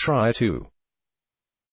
try to